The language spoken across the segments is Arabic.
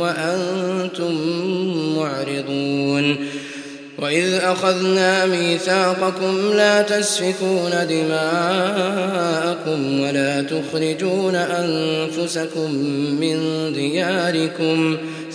وأنتم معرضون وإذ أخذنا ميثاقكم لا تسفكون دماءكم ولا تخرجون أنفسكم من دياركم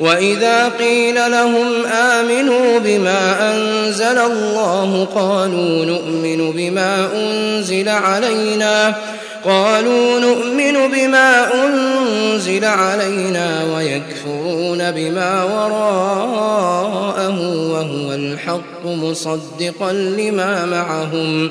وإذا قيل لهم آمنوا بما أنزل الله قالوا نؤمن بما أنزل علينا قالوا نؤمن بما أنزل علينا ويكفرون بما وراءه وهو الحق مصدقا لما معهم